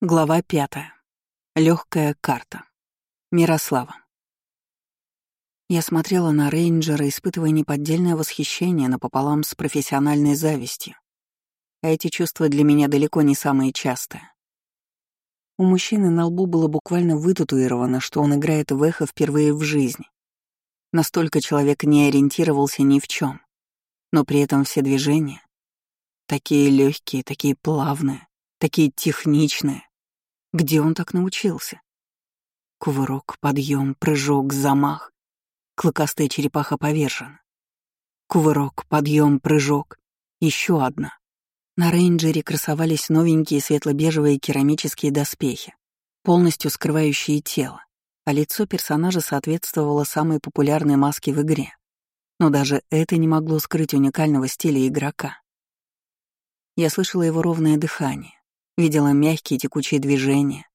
Глава пятая. Легкая карта. Мирослава. Я смотрела на рейнджера, испытывая неподдельное восхищение напополам с профессиональной завистью. А эти чувства для меня далеко не самые частые. У мужчины на лбу было буквально вытатуировано, что он играет в эхо впервые в жизни. Настолько человек не ориентировался ни в чем, но при этом все движения такие легкие, такие плавные, такие техничные, где он так научился? Кувырок, подъем, прыжок, замах. Клыкастая черепаха повержена. Кувырок, подъем, прыжок. Еще одна. На рейнджере красовались новенькие светло-бежевые керамические доспехи, полностью скрывающие тело, а лицо персонажа соответствовало самой популярной маске в игре. Но даже это не могло скрыть уникального стиля игрока. Я слышала его ровное дыхание, Видела мягкие текучие движения,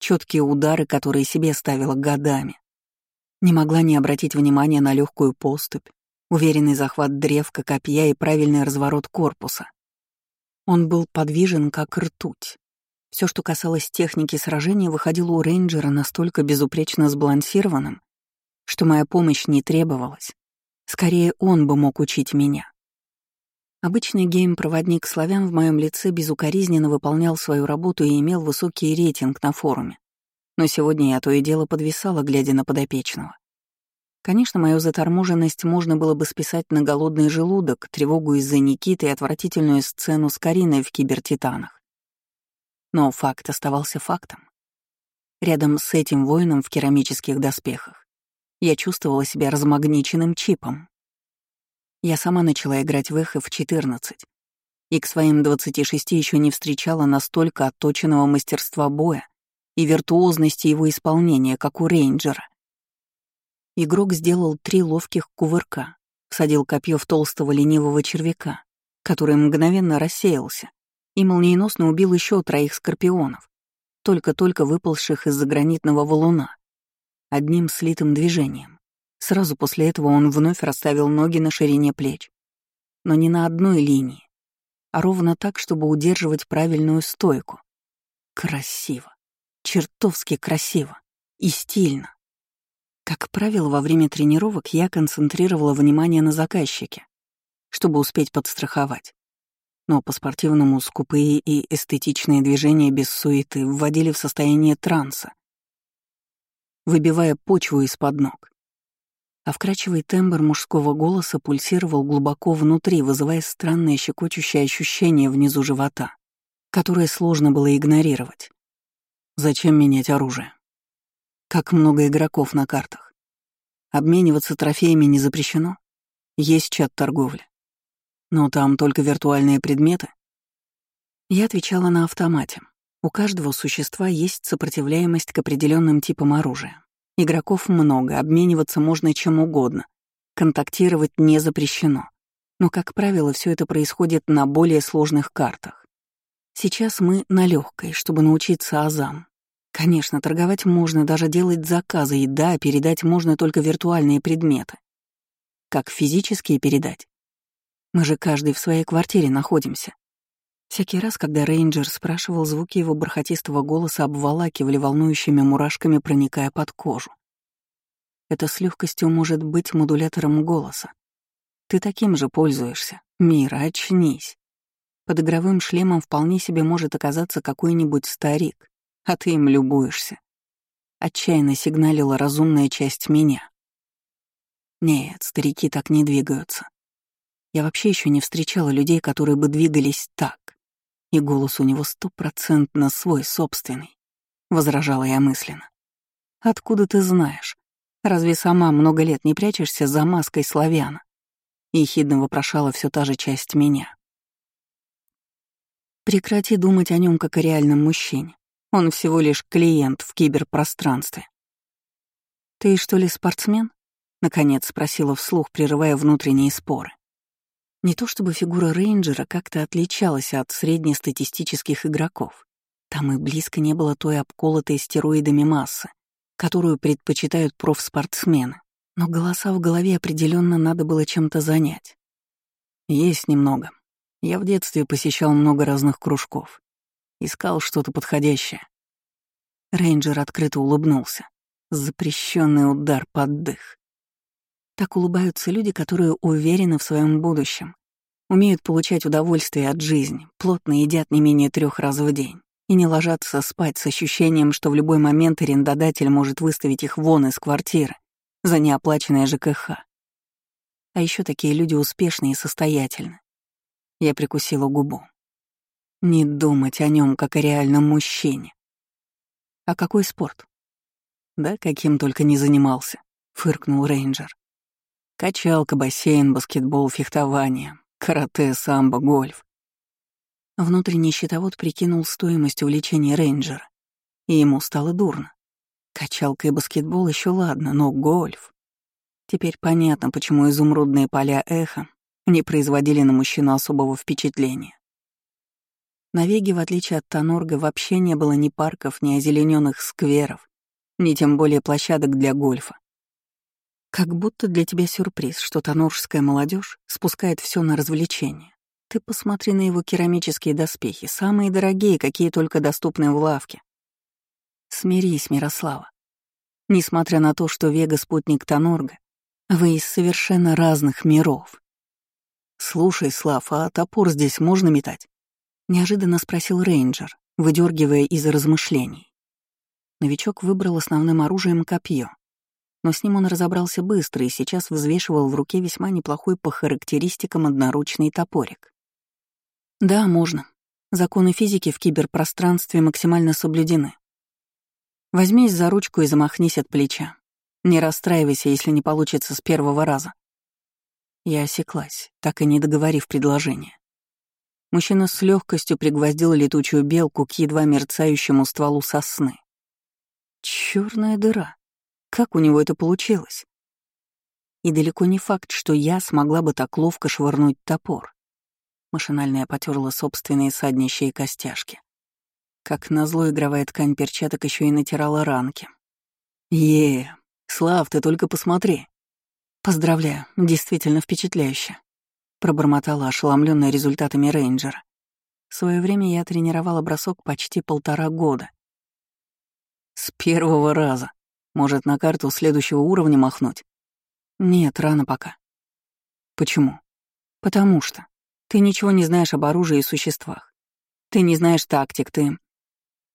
четкие удары, которые себе ставила годами. Не могла не обратить внимания на легкую поступь, уверенный захват древка, копья и правильный разворот корпуса. Он был подвижен, как ртуть. Все, что касалось техники сражения, выходило у рейнджера настолько безупречно сбалансированным, что моя помощь не требовалась. Скорее, он бы мог учить меня. Обычный гейм-проводник славян в моем лице безукоризненно выполнял свою работу и имел высокий рейтинг на форуме. Но сегодня я то и дело подвисала, глядя на подопечного. Конечно, мою заторможенность можно было бы списать на голодный желудок, тревогу из-за Никиты и отвратительную сцену с Кариной в кибертитанах. Но факт оставался фактом. Рядом с этим воином в керамических доспехах я чувствовала себя размагниченным чипом. Я сама начала играть в эхо в 14, и к своим 26 еще не встречала настолько отточенного мастерства боя и виртуозности его исполнения, как у рейнджера. Игрок сделал три ловких кувырка, всадил копье в толстого ленивого червяка, который мгновенно рассеялся, и молниеносно убил еще троих скорпионов, только-только выползших из-за гранитного валуна, одним слитым движением. Сразу после этого он вновь расставил ноги на ширине плеч. Но не на одной линии, а ровно так, чтобы удерживать правильную стойку. Красиво. Чертовски красиво. И стильно. Как правило, во время тренировок я концентрировала внимание на заказчике, чтобы успеть подстраховать. Но по-спортивному скупые и эстетичные движения без суеты вводили в состояние транса, выбивая почву из-под ног а вкрадчивый тембр мужского голоса пульсировал глубоко внутри, вызывая странное щекочущее ощущение внизу живота, которое сложно было игнорировать. Зачем менять оружие? Как много игроков на картах. Обмениваться трофеями не запрещено. Есть чат торговли. Но там только виртуальные предметы. Я отвечала на автомате. У каждого существа есть сопротивляемость к определенным типам оружия. Игроков много, обмениваться можно чем угодно. Контактировать не запрещено. Но, как правило, все это происходит на более сложных картах. Сейчас мы на легкой, чтобы научиться азам. Конечно, торговать можно, даже делать заказы, и да, передать можно только виртуальные предметы. Как физические передать? Мы же каждый в своей квартире находимся. Всякий раз, когда рейнджер спрашивал, звуки его бархатистого голоса обволакивали волнующими мурашками, проникая под кожу. Это с легкостью может быть модулятором голоса. Ты таким же пользуешься. Мира, очнись. Под игровым шлемом вполне себе может оказаться какой-нибудь старик, а ты им любуешься. Отчаянно сигналила разумная часть меня. Нет, старики так не двигаются. Я вообще еще не встречала людей, которые бы двигались так. И голос у него стопроцентно свой, собственный. Возражала я мысленно. «Откуда ты знаешь? Разве сама много лет не прячешься за маской славяна?» Ехидно вопрошала все та же часть меня. Прекрати думать о нем как о реальном мужчине. Он всего лишь клиент в киберпространстве. «Ты что ли спортсмен?» — наконец спросила вслух, прерывая внутренние споры. Не то чтобы фигура рейнджера как-то отличалась от среднестатистических игроков. Там и близко не было той обколотой стероидами массы, которую предпочитают профспортсмены. Но голоса в голове определенно надо было чем-то занять. Есть немного. Я в детстве посещал много разных кружков. Искал что-то подходящее. Рейнджер открыто улыбнулся. Запрещенный удар под дых. Так улыбаются люди, которые уверены в своем будущем, умеют получать удовольствие от жизни, плотно едят не менее трех раз в день и не ложатся спать с ощущением, что в любой момент арендодатель может выставить их вон из квартиры за неоплаченное ЖКХ. А еще такие люди успешные и состоятельны. Я прикусила губу. Не думать о нем как о реальном мужчине. А какой спорт? Да, каким только не занимался, фыркнул рейнджер. Качалка, бассейн, баскетбол, фехтование, карате, самбо, гольф. Внутренний счетовод прикинул стоимость увлечения рейнджера, и ему стало дурно. Качалка и баскетбол еще ладно, но гольф. Теперь понятно, почему изумрудные поля эхо не производили на мужчину особого впечатления. На Веге, в отличие от Тонорга, вообще не было ни парков, ни озелененных скверов, ни тем более площадок для гольфа. Как будто для тебя сюрприз, что тоноржская молодежь спускает все на развлечения. Ты посмотри на его керамические доспехи, самые дорогие, какие только доступны в лавке. Смирись, Мирослава. Несмотря на то, что Вега — спутник Тонорга, вы из совершенно разных миров. «Слушай, Слав, а топор здесь можно метать?» — неожиданно спросил рейнджер, выдергивая из размышлений. Новичок выбрал основным оружием копье, но с ним он разобрался быстро и сейчас взвешивал в руке весьма неплохой по характеристикам одноручный топорик. Да, можно. Законы физики в киберпространстве максимально соблюдены. Возьмись за ручку и замахнись от плеча. Не расстраивайся, если не получится с первого раза. Я осеклась, так и не договорив предложение. Мужчина с легкостью пригвоздил летучую белку к едва мерцающему стволу сосны. Черная дыра. Как у него это получилось? И далеко не факт, что я смогла бы так ловко швырнуть топор. Машинально я потерла собственные саднищие костяшки. Как назло, игровая ткань перчаток еще и натирала ранки. е Слав, ты только посмотри!» «Поздравляю, действительно впечатляюще», — пробормотала ошеломленная результатами рейнджера. В свое время я тренировала бросок почти полтора года. «С первого раза», может, на карту следующего уровня махнуть? Нет, рано пока. Почему? Потому что ты ничего не знаешь об оружии и существах. Ты не знаешь тактик, ты...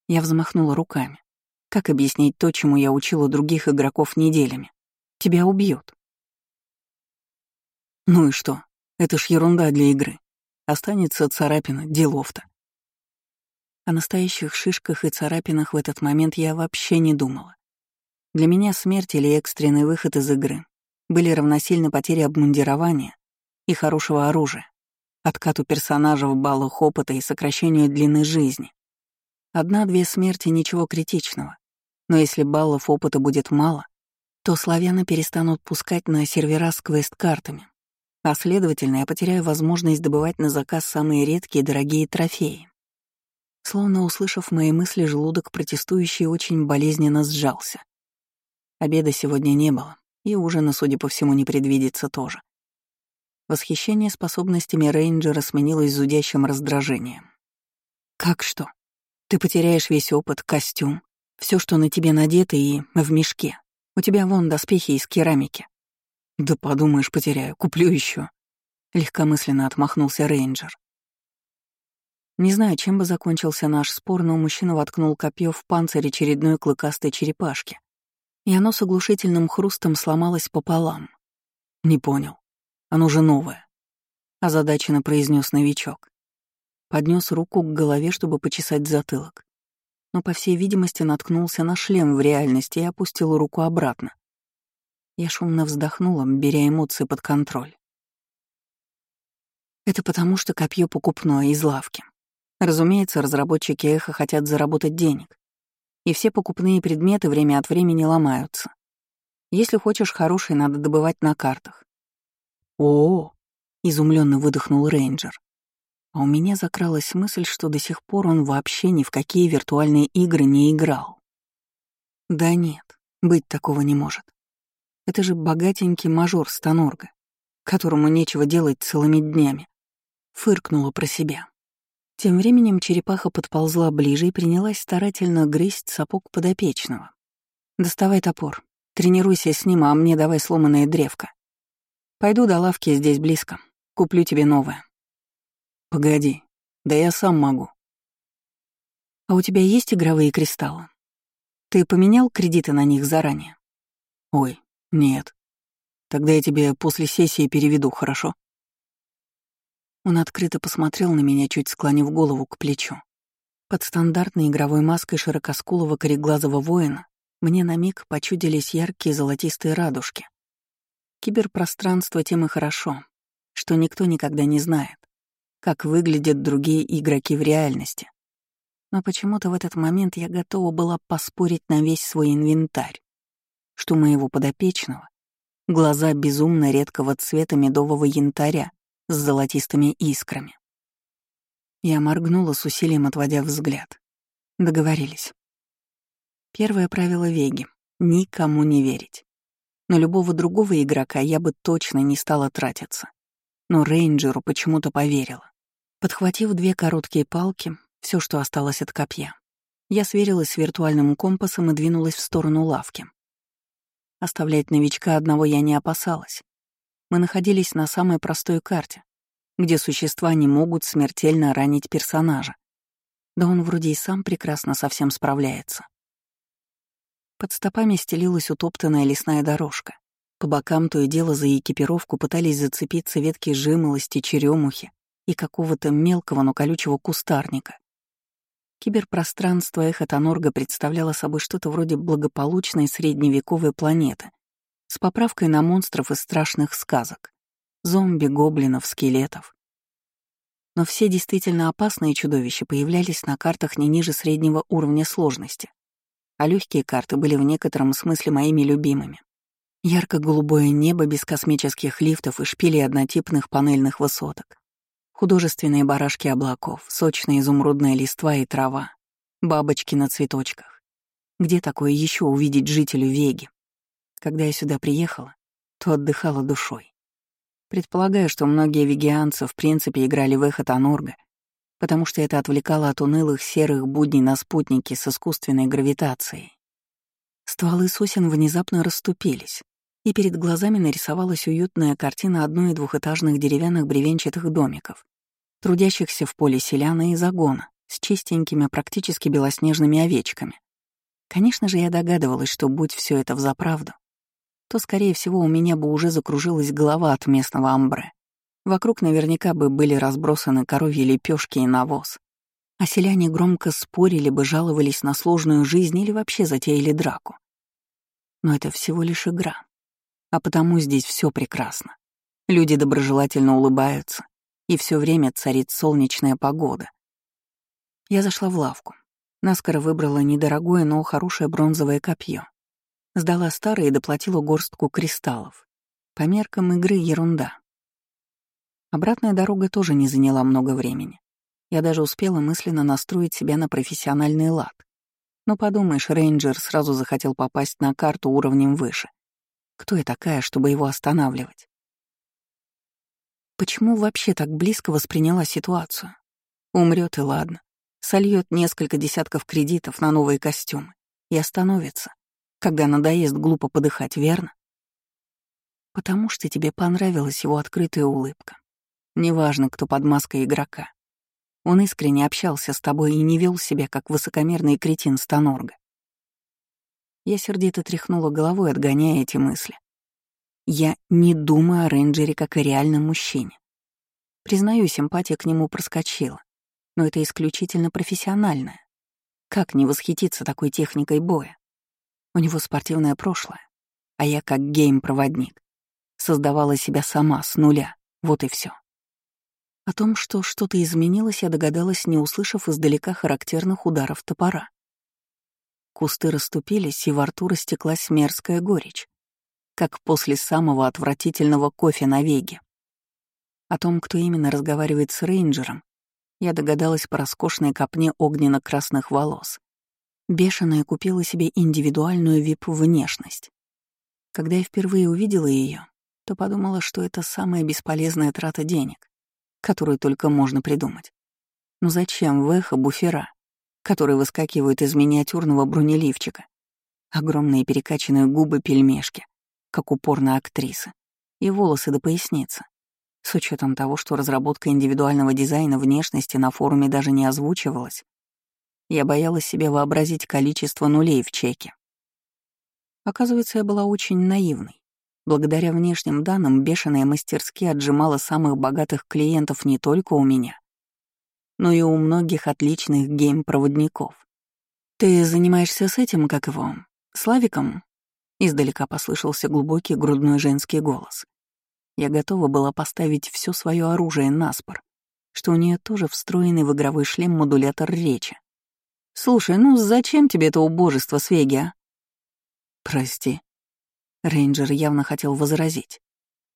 Я взмахнула руками. Как объяснить то, чему я учила других игроков неделями? Тебя убьют. Ну и что? Это ж ерунда для игры. Останется царапина, делов-то. О настоящих шишках и царапинах в этот момент я вообще не думала. Для меня смерть или экстренный выход из игры были равносильны потере обмундирования и хорошего оружия, откату персонажа в баллах опыта и сокращению длины жизни. Одна-две смерти — ничего критичного, но если баллов опыта будет мало, то славяны перестанут пускать на сервера с квест-картами, а следовательно, я потеряю возможность добывать на заказ самые редкие и дорогие трофеи. Словно услышав мои мысли, желудок протестующий очень болезненно сжался. Обеда сегодня не было, и ужина, судя по всему, не предвидится тоже. Восхищение способностями рейнджера сменилось зудящим раздражением. «Как что? Ты потеряешь весь опыт, костюм, все, что на тебе надето и в мешке. У тебя вон доспехи из керамики». «Да подумаешь, потеряю, куплю еще. легкомысленно отмахнулся рейнджер. Не знаю, чем бы закончился наш спор, но мужчина воткнул копье в панцирь очередной клыкастой черепашки и оно с оглушительным хрустом сломалось пополам. «Не понял. Оно же новое», — озадаченно произнес новичок. Поднес руку к голове, чтобы почесать затылок. Но, по всей видимости, наткнулся на шлем в реальности и опустил руку обратно. Я шумно вздохнула, беря эмоции под контроль. Это потому, что копье покупное из лавки. Разумеется, разработчики эхо хотят заработать денег и все покупные предметы время от времени ломаются. Если хочешь хороший, надо добывать на картах. О, изумленно выдохнул рейнджер. А у меня закралась мысль, что до сих пор он вообще ни в какие виртуальные игры не играл. Да нет, быть такого не может. Это же богатенький мажор Станорга, которому нечего делать целыми днями. Фыркнула про себя. Тем временем черепаха подползла ближе и принялась старательно грызть сапог подопечного. «Доставай топор. Тренируйся с ним, а мне давай сломанное древко. Пойду до лавки здесь близко. Куплю тебе новое». «Погоди. Да я сам могу». «А у тебя есть игровые кристаллы? Ты поменял кредиты на них заранее?» «Ой, нет. Тогда я тебе после сессии переведу, хорошо?» Он открыто посмотрел на меня, чуть склонив голову к плечу. Под стандартной игровой маской широкоскулого кореглазого воина мне на миг почудились яркие золотистые радужки. Киберпространство тем и хорошо, что никто никогда не знает, как выглядят другие игроки в реальности. Но почему-то в этот момент я готова была поспорить на весь свой инвентарь, что моего подопечного глаза безумно редкого цвета медового янтаря с золотистыми искрами. Я моргнула с усилием, отводя взгляд. Договорились. Первое правило Веги — никому не верить. На любого другого игрока я бы точно не стала тратиться. Но рейнджеру почему-то поверила. Подхватив две короткие палки, все, что осталось от копья, я сверилась с виртуальным компасом и двинулась в сторону лавки. Оставлять новичка одного я не опасалась. Мы находились на самой простой карте, где существа не могут смертельно ранить персонажа. Да он вроде и сам прекрасно со всем справляется. Под стопами стелилась утоптанная лесная дорожка. По бокам то и дело за экипировку пытались зацепиться ветки жимолости, черемухи и какого-то мелкого, но колючего кустарника. Киберпространство Эхотонорга представляло собой что-то вроде благополучной средневековой планеты, с поправкой на монстров из страшных сказок. Зомби, гоблинов, скелетов. Но все действительно опасные чудовища появлялись на картах не ниже среднего уровня сложности. А легкие карты были в некотором смысле моими любимыми. Ярко-голубое небо без космических лифтов и шпилей однотипных панельных высоток. Художественные барашки облаков, сочная изумрудная листва и трава, бабочки на цветочках. Где такое еще увидеть жителю Веги? Когда я сюда приехала, то отдыхала душой. Предполагаю, что многие вегианцы в принципе играли в эхо Танорга, потому что это отвлекало от унылых серых будней на спутники с искусственной гравитацией. Стволы сосен внезапно расступились, и перед глазами нарисовалась уютная картина одной- и двухэтажных деревянных бревенчатых домиков, трудящихся в поле селяна и загона, с чистенькими, практически белоснежными овечками. Конечно же, я догадывалась, что будь все это взаправду, то, скорее всего, у меня бы уже закружилась голова от местного амбре. Вокруг наверняка бы были разбросаны коровьи лепешки и навоз. А селяне громко спорили бы, жаловались на сложную жизнь или вообще затеяли драку. Но это всего лишь игра. А потому здесь все прекрасно. Люди доброжелательно улыбаются, и все время царит солнечная погода. Я зашла в лавку. Наскоро выбрала недорогое, но хорошее бронзовое копье. Сдала старое и доплатила горстку кристаллов. По меркам игры ерунда. Обратная дорога тоже не заняла много времени. Я даже успела мысленно настроить себя на профессиональный лад. Но подумаешь, рейнджер сразу захотел попасть на карту уровнем выше. Кто я такая, чтобы его останавливать? Почему вообще так близко восприняла ситуацию? Умрет и ладно. Сольет несколько десятков кредитов на новые костюмы и остановится когда надоест глупо подыхать, верно? Потому что тебе понравилась его открытая улыбка. Неважно, кто под маской игрока. Он искренне общался с тобой и не вел себя, как высокомерный кретин Станорга. Я сердито тряхнула головой, отгоняя эти мысли. Я не думаю о рейнджере как о реальном мужчине. Признаю, симпатия к нему проскочила, но это исключительно профессиональная. Как не восхититься такой техникой боя? У него спортивное прошлое, а я как гейм-проводник. Создавала себя сама, с нуля, вот и все. О том, что что-то изменилось, я догадалась, не услышав издалека характерных ударов топора. Кусты расступились, и во рту растеклась мерзкая горечь, как после самого отвратительного кофе на веге. О том, кто именно разговаривает с рейнджером, я догадалась по роскошной копне огненно-красных волос, Бешеная купила себе индивидуальную вип-внешность. Когда я впервые увидела ее, то подумала, что это самая бесполезная трата денег, которую только можно придумать. Но зачем в эхо буфера, которые выскакивают из миниатюрного бронеливчика? Огромные перекачанные губы пельмешки, как упорная актриса, и волосы до поясницы. С учетом того, что разработка индивидуального дизайна внешности на форуме даже не озвучивалась, я боялась себе вообразить количество нулей в чеке. Оказывается, я была очень наивной. Благодаря внешним данным бешеная мастерски отжимала самых богатых клиентов не только у меня, но и у многих отличных гейм-проводников. «Ты занимаешься с этим, как его, Славиком?» Издалека послышался глубокий грудной женский голос. Я готова была поставить все свое оружие на спор, что у нее тоже встроенный в игровой шлем модулятор речи. «Слушай, ну зачем тебе это убожество, Свеги, а?» «Прости». Рейнджер явно хотел возразить,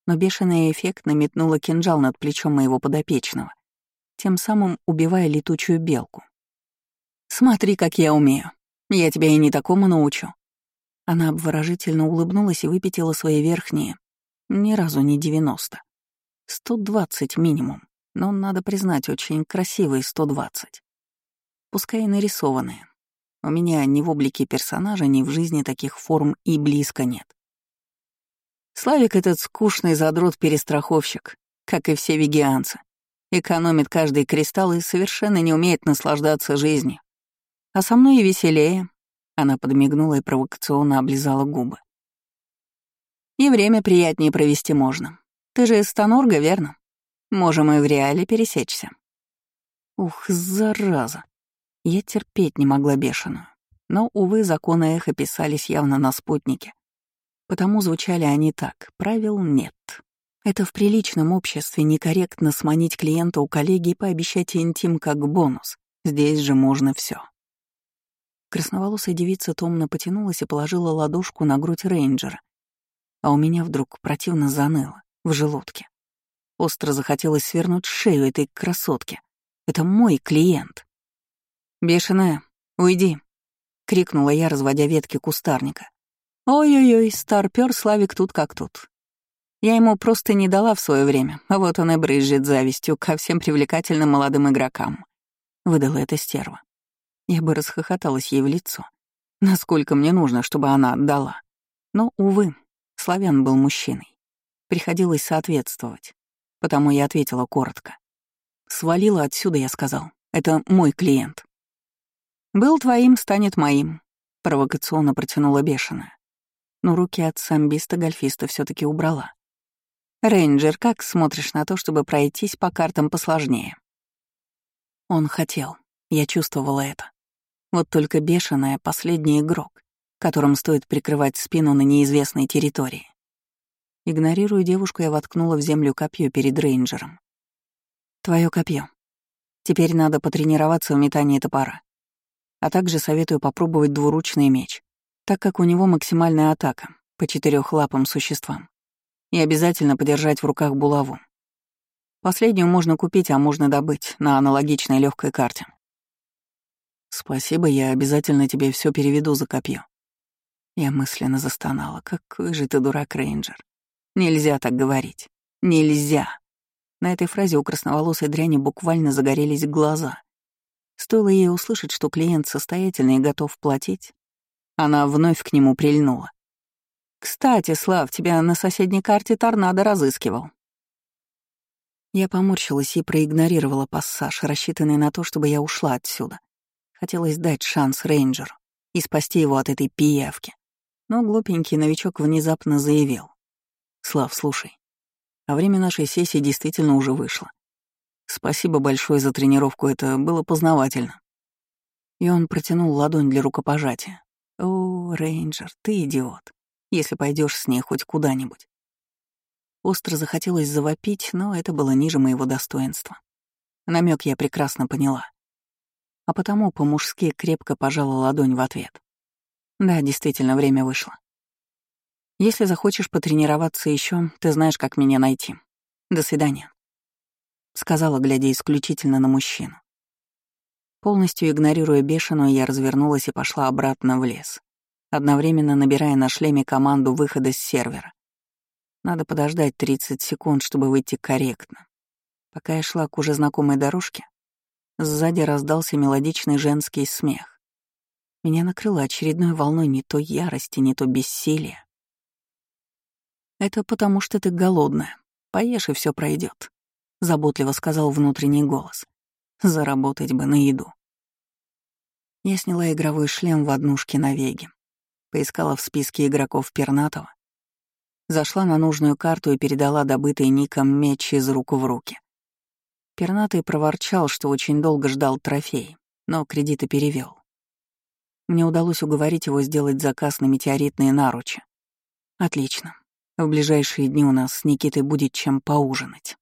но бешеная эффектно метнула кинжал над плечом моего подопечного, тем самым убивая летучую белку. «Смотри, как я умею. Я тебя и не такому научу». Она обворожительно улыбнулась и выпятила свои верхние, ни разу не 90. 120 минимум, но, надо признать, очень красивые 120. Пускай и нарисованные. У меня ни в облике персонажа, ни в жизни таких форм и близко нет. Славик этот скучный задрот-перестраховщик, как и все вегианцы. Экономит каждый кристалл и совершенно не умеет наслаждаться жизнью. А со мной и веселее. Она подмигнула и провокационно облизала губы. И время приятнее провести можно. Ты же из Станорга, верно? Можем и в реале пересечься. Ух, зараза. Я терпеть не могла бешеную. Но, увы, законы эхо писались явно на спутнике. Потому звучали они так. Правил нет. Это в приличном обществе некорректно сманить клиента у коллеги и пообещать интим как бонус. Здесь же можно все. Красноволосая девица томно потянулась и положила ладошку на грудь рейнджера, а у меня вдруг противно заныло в желудке. Остро захотелось свернуть шею этой красотке. Это мой клиент. «Бешеная, уйди!» — крикнула я, разводя ветки кустарника. «Ой-ой-ой, старпёр Славик тут как тут. Я ему просто не дала в свое время, а вот он и брызжет завистью ко всем привлекательным молодым игрокам», — выдала эта стерва. Я бы расхохоталась ей в лицо. Насколько мне нужно, чтобы она отдала. Но, увы, Славян был мужчиной. Приходилось соответствовать, потому я ответила коротко. «Свалила отсюда», — я сказал. «Это мой клиент». «Был твоим, станет моим», — провокационно протянула бешеная. Но руки от самбиста-гольфиста все таки убрала. «Рейнджер, как смотришь на то, чтобы пройтись по картам посложнее?» Он хотел, я чувствовала это. Вот только бешеная — последний игрок, которым стоит прикрывать спину на неизвестной территории. Игнорируя девушку, я воткнула в землю копье перед рейнджером. Твое копье. Теперь надо потренироваться в метании топора. А также советую попробовать двуручный меч, так как у него максимальная атака по четырехлапым существам. И обязательно подержать в руках булаву. Последнюю можно купить, а можно добыть на аналогичной легкой карте. Спасибо, я обязательно тебе все переведу за копье. Я мысленно застонала. Какой же ты дурак, Рейнджер. Нельзя так говорить. Нельзя. На этой фразе у красноволосой дряни буквально загорелись глаза. Стоило ей услышать, что клиент состоятельный и готов платить, она вновь к нему прильнула. «Кстати, Слав, тебя на соседней карте торнадо разыскивал». Я поморщилась и проигнорировала пассаж, рассчитанный на то, чтобы я ушла отсюда. Хотелось дать шанс рейнджеру и спасти его от этой пиявки. Но глупенький новичок внезапно заявил. «Слав, слушай, а время нашей сессии действительно уже вышло. Спасибо большое за тренировку, это было познавательно». И он протянул ладонь для рукопожатия. «О, рейнджер, ты идиот, если пойдешь с ней хоть куда-нибудь». Остро захотелось завопить, но это было ниже моего достоинства. Намек я прекрасно поняла. А потому по-мужски крепко пожала ладонь в ответ. Да, действительно, время вышло. Если захочешь потренироваться еще, ты знаешь, как меня найти. До свидания. Сказала, глядя исключительно на мужчину. Полностью игнорируя бешеную, я развернулась и пошла обратно в лес, одновременно набирая на шлеме команду выхода с сервера. Надо подождать 30 секунд, чтобы выйти корректно. Пока я шла к уже знакомой дорожке, Сзади раздался мелодичный женский смех. Меня накрыло очередной волной не то ярости, не то бессилия. «Это потому, что ты голодная. Поешь, и все пройдет, заботливо сказал внутренний голос. «Заработать бы на еду». Я сняла игровой шлем в однушке на Веге, поискала в списке игроков Пернатова, зашла на нужную карту и передала добытый Ником меч из рук в руки. Пернатый проворчал, что очень долго ждал трофей, но кредиты перевел. Мне удалось уговорить его сделать заказ на метеоритные наручи. Отлично. В ближайшие дни у нас с Никитой будет чем поужинать.